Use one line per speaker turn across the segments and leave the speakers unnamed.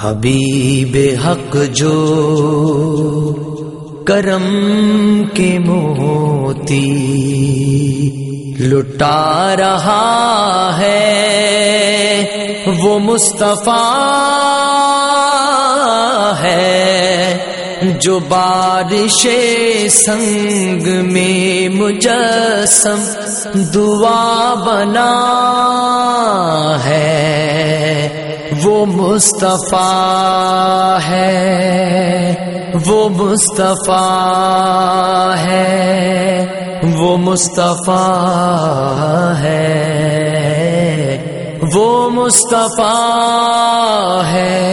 حبیب حق جو کرم کے موتی لٹا رہا ہے، وہ مصطفیٰ ہے، جو بارش سنگ میں مجسم دعا بنا ہے۔ وہ مصطفیٰ ہے، وہ مصطفیٰ ہے، وہ مصطفیٰ ہے، وہ مصطفیٰ ہے۔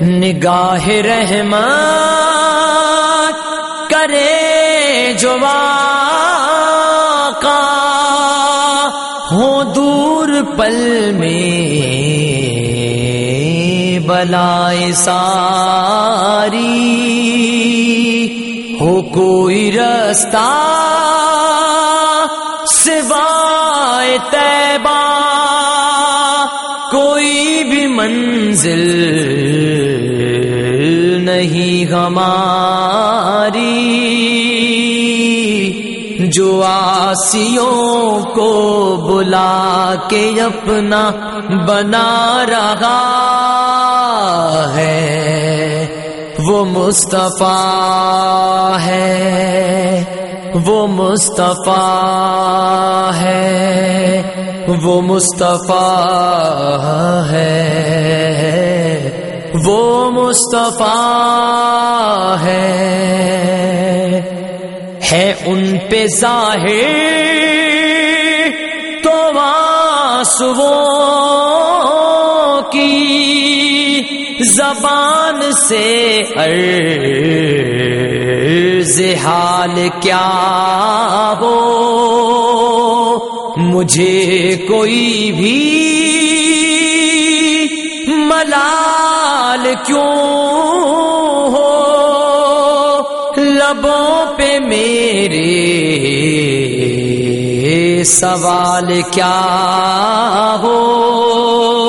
نگاہ رحمت کرے جو کا ہو دور پل میں۔ بلائے ساری ہو کوئی رستہ سوائے تیبا کوئی بھی منزل نہیں ہماری۔ جو آسیوں کو بلا کے اپنا بنا رہا ہے، وہ مصطفیٰ ہے۔ وہ مصطفیٰ ہے۔ وہ مصطفیٰ ہے۔ وہ مصطفیٰ ہے۔ ہے ان پہ ظاہر تو آنسو زبان سے عرض حال کیا ہو؟ مجھے کوئی بھی ملال کیوں ہو؟ لبوں پہ میرے سوال کیا ہو؟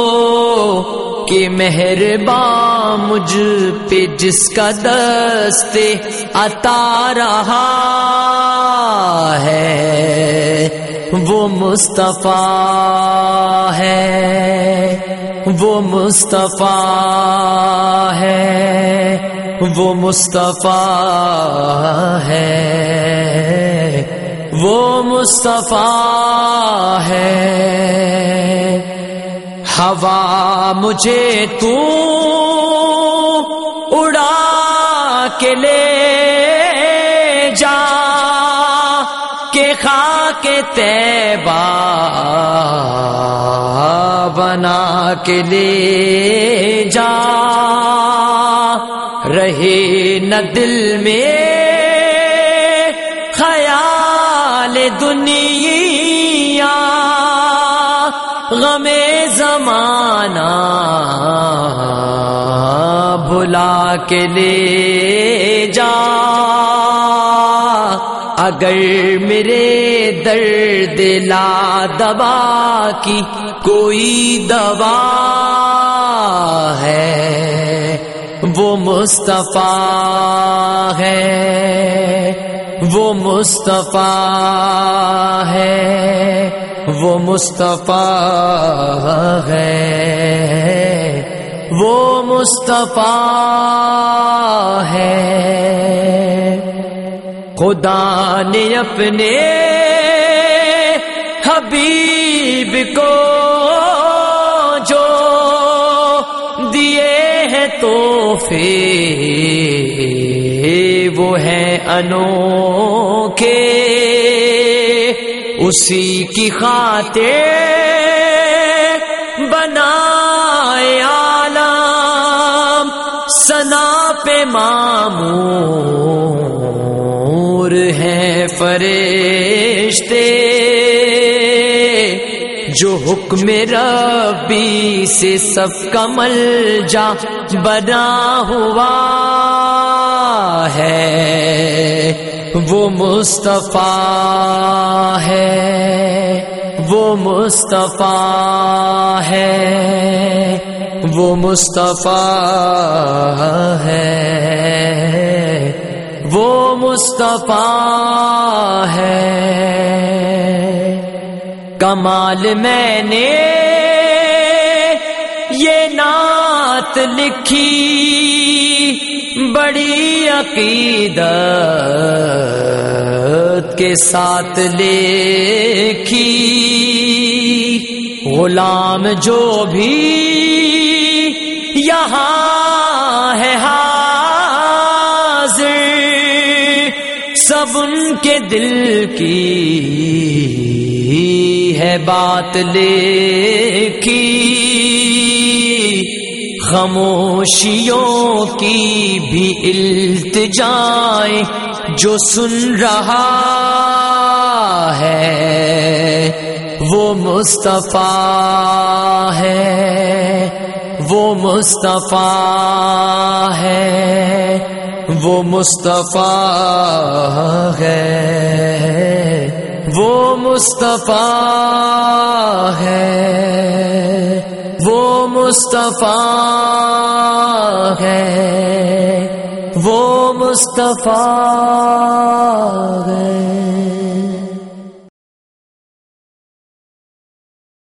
کہ مہربان مجھ پہ جس کا دست عطا رہا ہے، وہ مصطفیٰ ہے، وہ مصطفیٰ ہے، وہ مصطفیٰ ہے، وہ مصطفیٰ ہے۔ ہوا مجھے تو اڑا کے لے جا کے خا کے تیبا بنا کے لے جا رہے نہ دل میں خیال دنیا غم زمانہ بلا کے لے جا۔ اگر میرے درد لا دوا کی کوئی دوا ہے، وہ مصطفیٰ ہے۔ وہ مصطفیٰ ہے۔ وہ مصطفیٰ ہے، وہ مصطفیٰ ہے۔ خدا نے اپنے حبیب کو جو دیے ہیں تحفے، وہ ہیں انوکھے۔ اسی کی خاطر بنائے عالم سنا پہ مامور ہیں فرشتے جو حکم ربی سے سب کا مل جا بنا ہوا ہے۔ وہ مصطفیٰ ہے، وہ مصطفیٰ ہے، وہ مصطفیٰ ہے، وہ مصطفیٰ ہے۔ کمال میں نے یہ نعت لکھی۔ بڑی عقیدت کے ساتھ لکھی غلام جو بھی یہاں ہے حاضر، سب ان کے دل کی ہے بات لکھی خاموشیوں کی بھی التجائیں جو سن رہا ہے، وہ مصطفیٰ ہے، وہ مصطفیٰ ہے، وہ مصطفیٰ ہے، وہ مصطفیٰ ہے۔ وہ مصطفیٰ ہے۔ وہ مصطفیٰ ہے۔